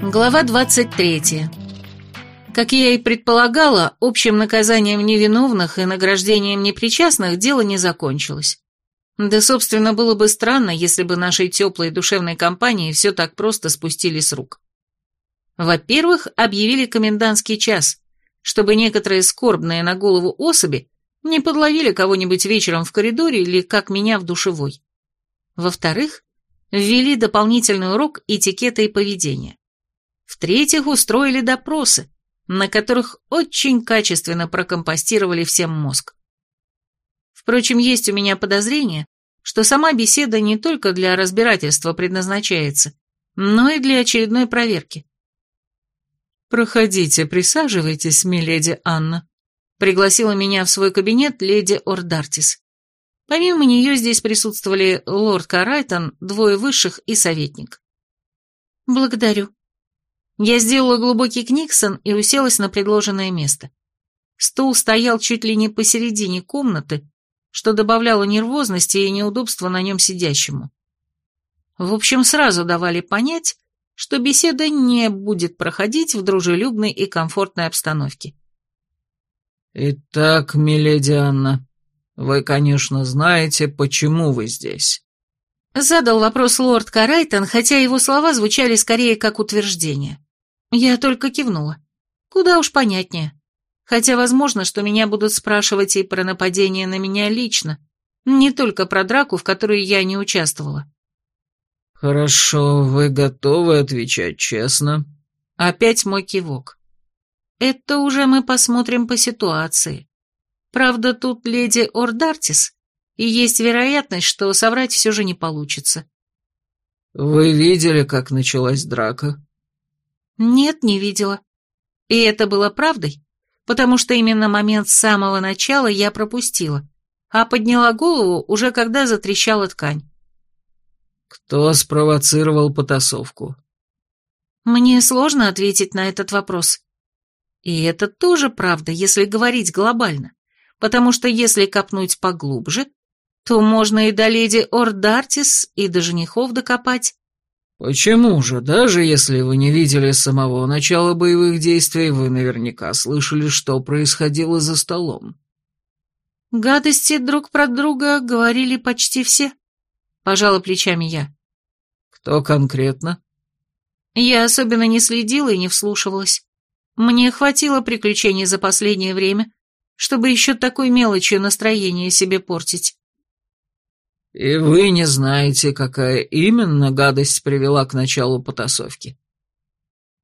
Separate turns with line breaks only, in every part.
Глава 23. Как я и предполагала, общим наказанием невиновных и награждением непричастных дело не закончилось. Да, собственно, было бы странно, если бы нашей теплой душевной компании все так просто спустили с рук. Во-первых, объявили комендантский час, чтобы некоторые скорбные на голову особи не подловили кого-нибудь вечером в коридоре или, как меня, в душевой. Во-вторых, ввели дополнительный урок этикета и поведения. В-третьих, устроили допросы, на которых очень качественно прокомпостировали всем мозг. Впрочем, есть у меня подозрение, что сама беседа не только для разбирательства предназначается, но и для очередной проверки. «Проходите, присаживайтесь, миледи Анна», — пригласила меня в свой кабинет леди Ордартис. Помимо нее здесь присутствовали лорд Карайтон, двое высших и советник. «Благодарю», я сделала глубокий книксон и уселась на предложенное место. Стул стоял чуть ли не посередине комнаты, что добавляло нервозности и неудобства на нем сидящему. В общем, сразу давали понять, что беседа не будет проходить в дружелюбной и комфортной обстановке.
«Итак, миледи Анна, вы, конечно, знаете, почему вы здесь?»
Задал вопрос лорд Карайтон, хотя его слова звучали скорее как утверждение. Я только кивнула. Куда уж понятнее. Хотя возможно, что меня будут спрашивать и про нападение на меня лично, не только про драку, в которой я не участвовала.
«Хорошо, вы готовы отвечать честно?»
Опять мой кивок. «Это уже мы посмотрим по ситуации. Правда, тут леди Ордартис, и есть вероятность, что соврать все же не получится».
«Вы видели, как началась драка?»
Нет, не видела. И это было правдой, потому что именно момент с самого начала я пропустила, а подняла голову уже когда затрещала ткань.
Кто спровоцировал потасовку?
Мне сложно ответить на этот вопрос. И это тоже правда, если говорить глобально, потому что если копнуть поглубже, то можно и до леди Ордартис, и до женихов докопать.
«Почему же? Даже если вы не видели самого начала боевых действий, вы наверняка слышали, что происходило за столом».
«Гадости друг про друга говорили почти все», — пожала плечами я.
«Кто конкретно?»
Я особенно не следила и не вслушивалась. Мне хватило приключений за последнее время, чтобы еще такой мелочью настроение себе портить.
«И вы не знаете, какая именно гадость привела к началу потасовки?»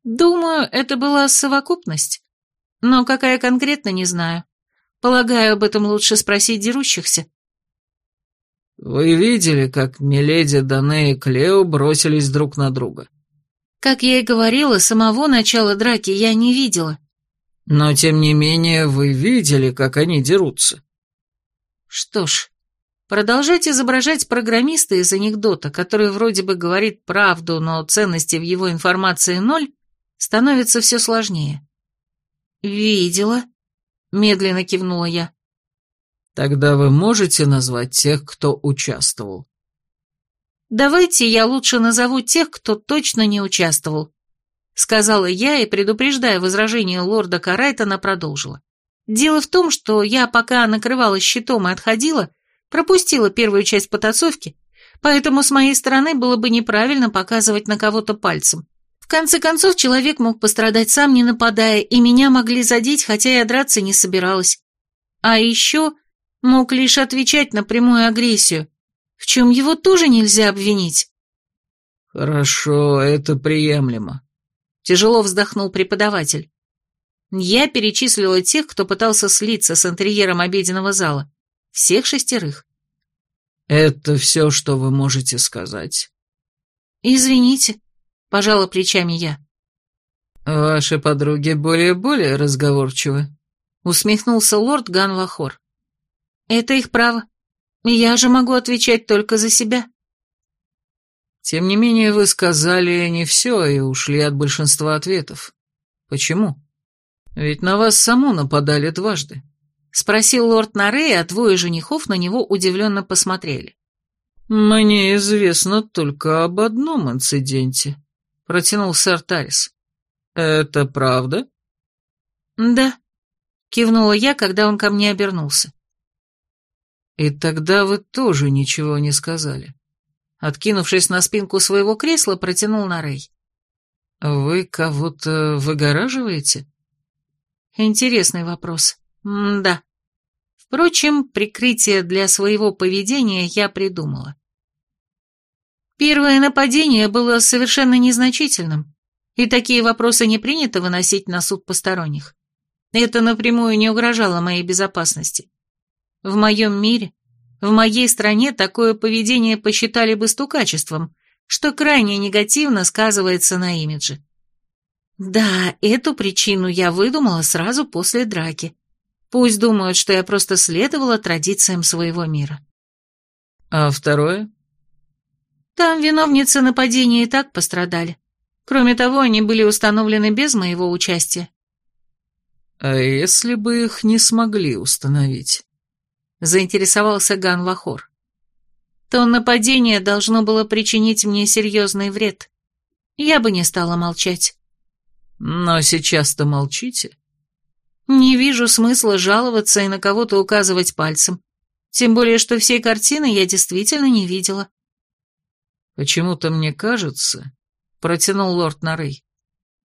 «Думаю, это была совокупность. Но какая конкретно, не знаю. Полагаю, об этом лучше спросить дерущихся».
«Вы видели, как Миледи, Дане и Клео бросились друг на друга?»
«Как я и говорила, самого начала драки я не видела».
«Но, тем не менее, вы видели, как они дерутся».
«Что ж, Продолжать изображать программиста из анекдота, который вроде бы говорит правду, но ценности в его информации ноль, становится все сложнее. «Видела», — медленно кивнула я.
«Тогда вы можете назвать тех, кто участвовал?»
«Давайте я лучше назову тех, кто точно не участвовал», — сказала я и, предупреждая возражение лорда Карайтона, продолжила. «Дело в том, что я, пока накрывалась щитом и отходила, — Пропустила первую часть потасовки, поэтому с моей стороны было бы неправильно показывать на кого-то пальцем. В конце концов, человек мог пострадать сам, не нападая, и меня могли задеть, хотя я драться не собиралась. А еще мог лишь отвечать на прямую агрессию, в чем его тоже нельзя обвинить.
«Хорошо, это приемлемо», — тяжело вздохнул преподаватель.
Я перечислила тех, кто пытался слиться с интерьером обеденного зала. Всех шестерых.
«Это все, что вы можете сказать?»
«Извините», — пожала плечами я.
«Ваши подруги более-более разговорчивы», — усмехнулся лорд Ганвахор.
«Это их право. Я же могу отвечать только за себя».
«Тем не менее, вы сказали не все и ушли от большинства ответов. Почему? Ведь на вас саму нападали дважды».
Спросил лорд Нарей, а двое женихов на него удивленно посмотрели.
«Мне известно только об одном инциденте», — протянул сэр Тарис. «Это правда?»
«Да», — кивнула я, когда он ко мне обернулся.
«И тогда вы тоже ничего не сказали». Откинувшись на спинку своего кресла, протянул на Рэй. «Вы кого-то выгораживаете?»
Интересный вопрос. М да. Впрочем, прикрытие для своего поведения я придумала. Первое нападение было совершенно незначительным, и такие вопросы не принято выносить на суд посторонних. Это напрямую не угрожало моей безопасности. В моем мире, в моей стране такое поведение посчитали бы стукачеством, что крайне негативно сказывается на имидже. Да, эту причину я выдумала сразу после драки. Пусть думают, что я просто следовала традициям своего мира.
А второе?
Там виновницы нападения и так пострадали. Кроме того, они были установлены без моего участия.
А если бы их не смогли установить? Заинтересовался Ган Вахор.
То нападение должно было причинить мне серьезный вред. Я бы не стала молчать.
Но сейчас-то молчите.
Не вижу смысла жаловаться и на кого-то указывать пальцем. Тем более, что всей картины я действительно не видела.
Почему-то мне кажется, протянул лорд Нарей,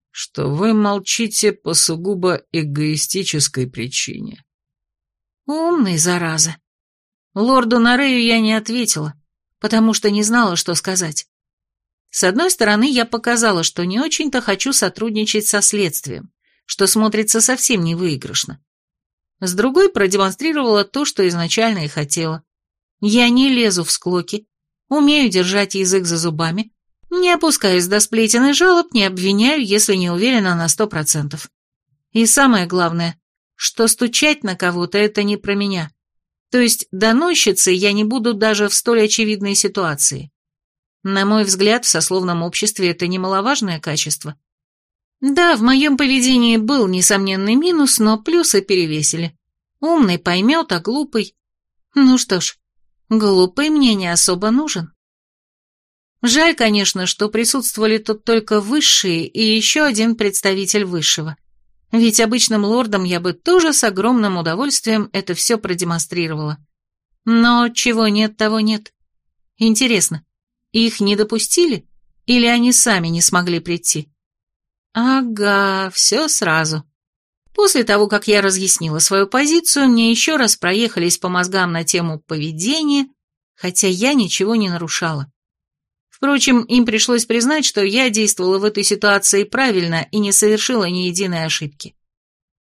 что вы молчите по сугубо эгоистической причине.
Умный, зараза. Лорду Нарею я не ответила, потому что не знала, что сказать. С одной стороны, я показала, что не очень-то хочу сотрудничать со следствием что смотрится совсем невыигрышно. С другой продемонстрировала то, что изначально и хотела. Я не лезу в склоки, умею держать язык за зубами, не опускаюсь до сплетен и жалоб, не обвиняю, если не уверена на сто процентов. И самое главное, что стучать на кого-то это не про меня. То есть доносчицей я не буду даже в столь очевидной ситуации. На мой взгляд, в сословном обществе это немаловажное качество. Да, в моем поведении был несомненный минус, но плюсы перевесили. Умный поймет, а глупый... Ну что ж, глупый мне не особо нужен. Жаль, конечно, что присутствовали тут только высшие и еще один представитель высшего. Ведь обычным лордам я бы тоже с огромным удовольствием это все продемонстрировала. Но чего нет, того нет. Интересно, их не допустили? Или они сами не смогли прийти? Ага, все сразу. После того, как я разъяснила свою позицию, мне еще раз проехались по мозгам на тему поведения, хотя я ничего не нарушала. Впрочем, им пришлось признать, что я действовала в этой ситуации правильно и не совершила ни единой ошибки.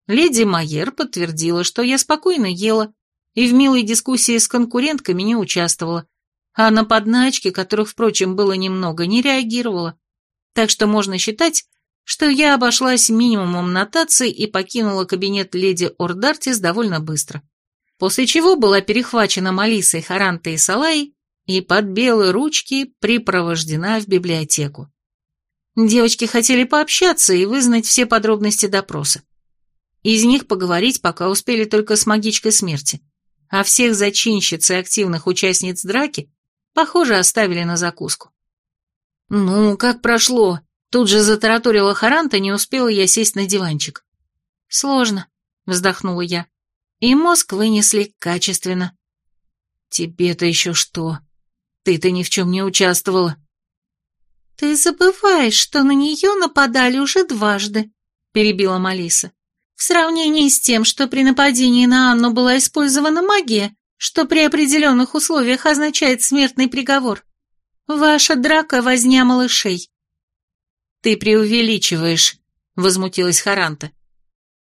Леди Майер подтвердила, что я спокойно ела и в милой дискуссии с конкурентками не участвовала, а на подначки, которых, впрочем, было немного, не реагировала. Так что можно считать, что я обошлась минимумом нотаций и покинула кабинет леди Ордартис довольно быстро, после чего была перехвачена Малисой, Харантой и Салай и под белые ручки припровождена в библиотеку. Девочки хотели пообщаться и вызнать все подробности допроса. Из них поговорить пока успели только с магичкой смерти, а всех зачинщиц и активных участниц драки, похоже, оставили на закуску. «Ну, как прошло?» Тут же затараторила Харанта, не успела я сесть на диванчик. «Сложно», — вздохнула я. «И мозг вынесли качественно». «Тебе-то еще что? Ты-то ни в чем не участвовала». «Ты забываешь, что на нее нападали уже дважды», — перебила Малиса. «В сравнении с тем, что при нападении на Анну была использована магия, что при определенных условиях означает смертный приговор. Ваша драка возня малышей. «Ты преувеличиваешь», — возмутилась Харанта.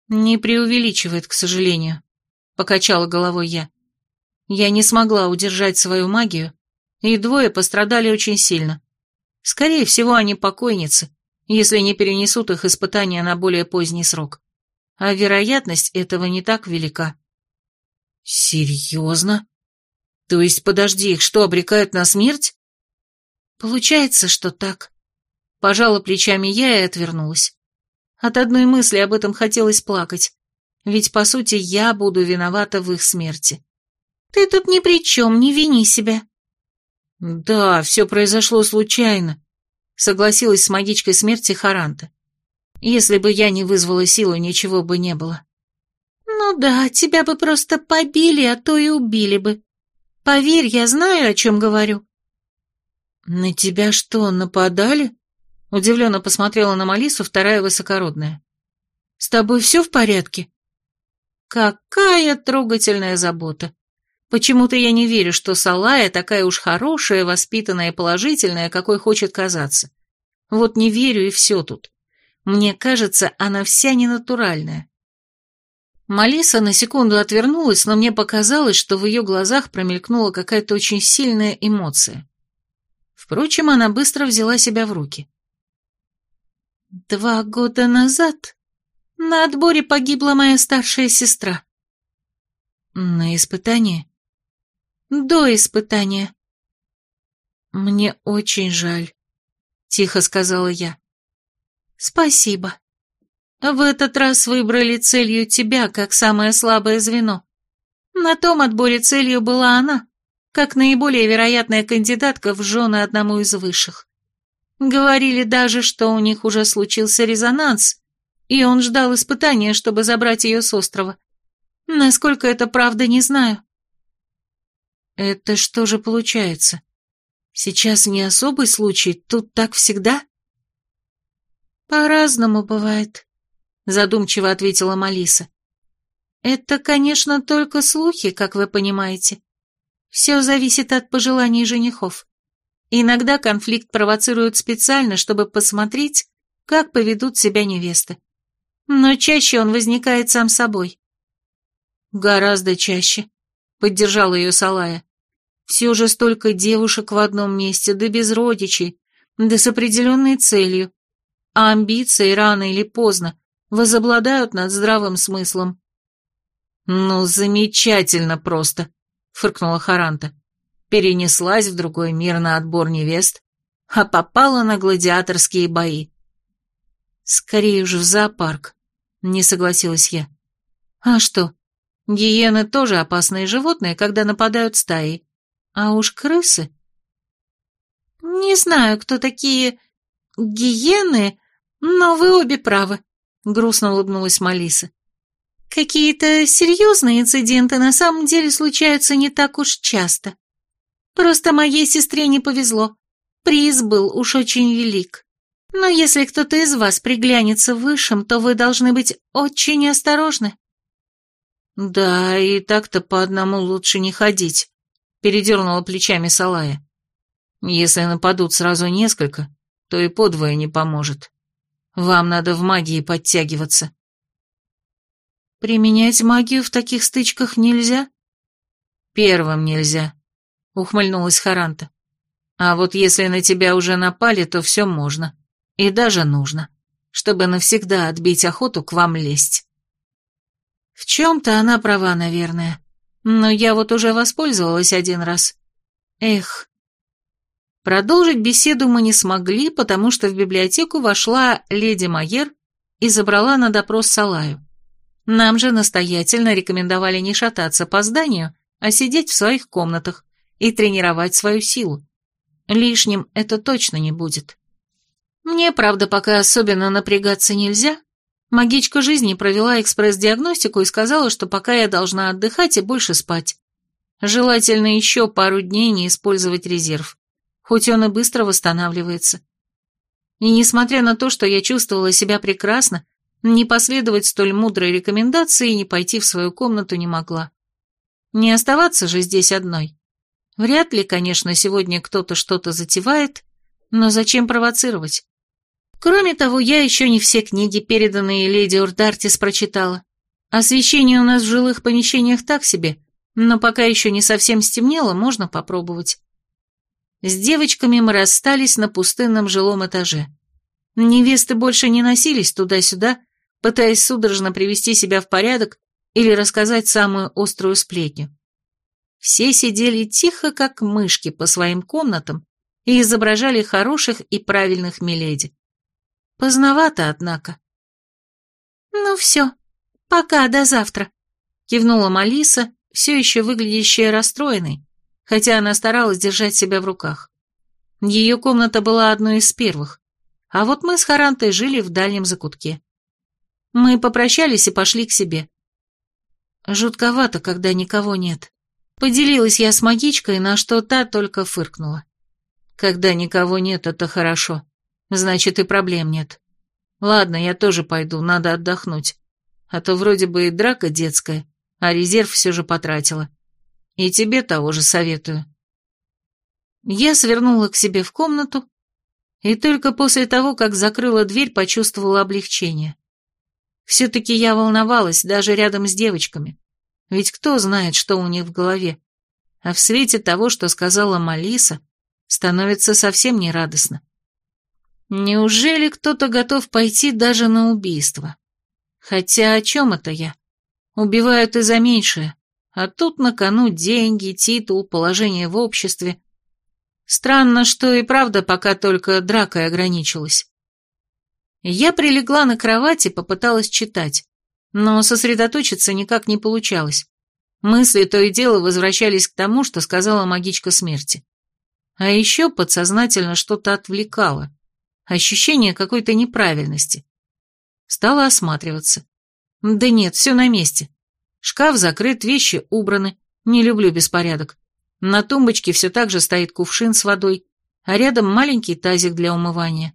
«Не преувеличивает, к сожалению», — покачала головой я. «Я не смогла удержать свою магию, и двое пострадали очень сильно. Скорее всего, они покойницы, если не перенесут их испытания на более поздний срок. А вероятность этого не так велика». «Серьезно? То есть, подожди, их что, обрекают на смерть?» «Получается, что так», Пожала плечами я и отвернулась. От одной мысли об этом хотелось плакать, ведь, по сути, я буду виновата в их смерти. «Ты тут ни при чем, не вини себя». Да, все произошло случайно, согласилась с магичкой смерти Харанта. Если бы я не вызвала силу, ничего бы не было. Ну да, тебя бы просто побили, а то и убили бы. Поверь, я знаю, о чем говорю. На тебя что, нападали? Удивленно посмотрела на Малису вторая высокородная. С тобой все в порядке? Какая трогательная забота. Почему-то я не верю, что Салая такая уж хорошая, воспитанная, положительная, какой хочет казаться. Вот не верю и все тут. Мне кажется, она вся ненатуральная. Малиса на секунду отвернулась, но мне показалось, что в ее глазах промелькнула какая-то очень сильная эмоция. Впрочем, она быстро взяла себя в руки. «Два года назад на отборе погибла моя старшая сестра». «На испытании?» «До испытания». «Мне очень жаль», — тихо сказала я. «Спасибо. В этот раз выбрали целью тебя, как самое слабое звено. На том отборе целью была она, как наиболее вероятная кандидатка в жены одному из высших. Говорили даже, что у них уже случился резонанс, и он ждал испытания, чтобы забрать ее с острова. Насколько это правда, не знаю». «Это что же получается? Сейчас не особый случай, тут так всегда?» «По-разному бывает», — задумчиво ответила Малиса. «Это, конечно, только слухи, как вы понимаете. Все зависит от пожеланий женихов. Иногда конфликт провоцируют специально, чтобы посмотреть, как поведут себя невесты. Но чаще он возникает сам собой». «Гораздо чаще», — поддержала ее Салая. «Все же столько девушек в одном месте, да без родичей, да с определенной целью а амбиции рано или поздно возобладают над здравым смыслом. «Ну, замечательно просто», — фыркнула Харанта. Перенеслась в другой мир на отбор невест, а попала на гладиаторские бои. «Скорее уж в зоопарк», — не согласилась я. «А что, гиены тоже опасные животные, когда нападают стаи, а уж крысы...» «Не знаю, кто такие гиены, но вы обе правы», — грустно улыбнулась Малиса. «Какие-то серьезные инциденты на самом деле случаются не так уж часто. Просто моей сестре не повезло. Приз был уж очень велик. Но если кто-то из вас приглянется высшим, то вы должны быть очень осторожны». «Да, и так-то по одному лучше не ходить», — передернула плечами Салая. «Если нападут сразу несколько, то и подвое не поможет. Вам надо в магии подтягиваться. Применять магию в таких стычках нельзя? Первым нельзя, ухмыльнулась Харанта. А вот если на тебя уже напали, то все можно. И даже нужно, чтобы навсегда отбить охоту к вам лезть. В чем-то она права, наверное. Но я вот уже воспользовалась один раз. Эх, Продолжить беседу мы не смогли, потому что в библиотеку вошла леди Майер и забрала на допрос Салаю. Нам же настоятельно рекомендовали не шататься по зданию, а сидеть в своих комнатах и тренировать свою силу. Лишним это точно не будет. Мне, правда, пока особенно напрягаться нельзя. Магичка жизни провела экспресс-диагностику и сказала, что пока я должна отдыхать и больше спать. Желательно еще пару дней не использовать резерв хоть он и быстро восстанавливается. И несмотря на то, что я чувствовала себя прекрасно, не последовать столь мудрой рекомендации и не пойти в свою комнату не могла. Не оставаться же здесь одной. Вряд ли, конечно, сегодня кто-то что-то затевает, но зачем провоцировать? Кроме того, я еще не все книги, переданные леди Урдартис, прочитала. Освещение у нас в жилых помещениях так себе, но пока еще не совсем стемнело, можно попробовать. С девочками мы расстались на пустынном жилом этаже. Невесты больше не носились туда-сюда, пытаясь судорожно привести себя в порядок или рассказать самую острую сплетню. Все сидели тихо, как мышки, по своим комнатам и изображали хороших и правильных миледи. Поздновато, однако. «Ну все, пока, до завтра», — кивнула Малиса, все еще выглядящая расстроенной, хотя она старалась держать себя в руках. Ее комната была одной из первых, а вот мы с Харантой жили в дальнем закутке. Мы попрощались и пошли к себе. Жутковато, когда никого нет. Поделилась я с магичкой, на что та только фыркнула. Когда никого нет, это хорошо. Значит, и проблем нет. Ладно, я тоже пойду, надо отдохнуть. А то вроде бы и драка детская, а резерв все же потратила. И тебе того же советую. Я свернула к себе в комнату, и только после того, как закрыла дверь, почувствовала облегчение. Все-таки я волновалась даже рядом с девочками, ведь кто знает, что у них в голове. А в свете того, что сказала Малиса, становится совсем нерадостно. Неужели кто-то готов пойти даже на убийство? Хотя о чем это я? Убивают и за меньшее, а тут на кону деньги, титул, положение в обществе. Странно, что и правда пока только дракой ограничилась. Я прилегла на кровать и попыталась читать, но сосредоточиться никак не получалось. Мысли то и дело возвращались к тому, что сказала магичка смерти. А еще подсознательно что-то отвлекало. Ощущение какой-то неправильности. Стала осматриваться. Да нет, все на месте. Шкаф закрыт, вещи убраны. Не люблю беспорядок. На тумбочке все так же стоит кувшин с водой, а рядом маленький тазик для умывания.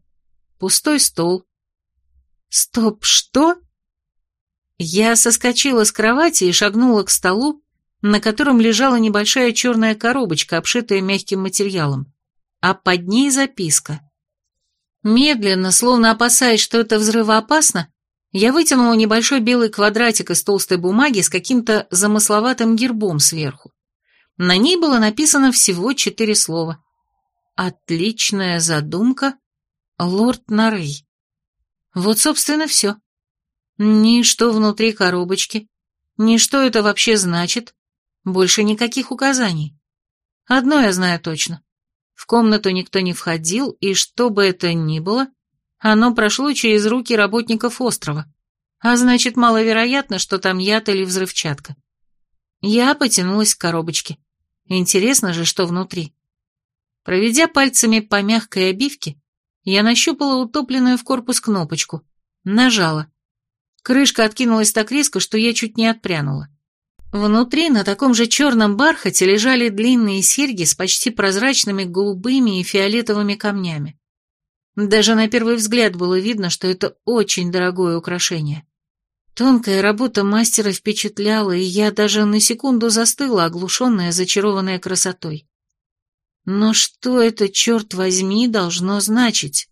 Пустой стол. Стоп, что? Я соскочила с кровати и шагнула к столу, на котором лежала небольшая черная коробочка, обшитая мягким материалом, а под ней записка. Медленно, словно опасаясь, что это взрывоопасно, я вытянула небольшой белый квадратик из толстой бумаги с каким-то замысловатым гербом сверху. На ней было написано всего четыре слова. «Отличная задумка, лорд Нарей». Вот, собственно, все. Ни что внутри коробочки, ни что это вообще значит, больше никаких указаний. Одно я знаю точно. В комнату никто не входил, и что бы это ни было, оно прошло через руки работников острова. А значит, маловероятно, что там яд или взрывчатка. Я потянулась к коробочке. Интересно же, что внутри. Проведя пальцами по мягкой обивке, я нащупала утопленную в корпус кнопочку. Нажала. Крышка откинулась так резко, что я чуть не отпрянула. Внутри на таком же черном бархате лежали длинные серьги с почти прозрачными голубыми и фиолетовыми камнями. Даже на первый взгляд было видно, что это очень дорогое украшение. Тонкая работа мастера впечатляла, и я даже на секунду застыла, оглушенная, зачарованная красотой. Но что это, черт возьми, должно значить?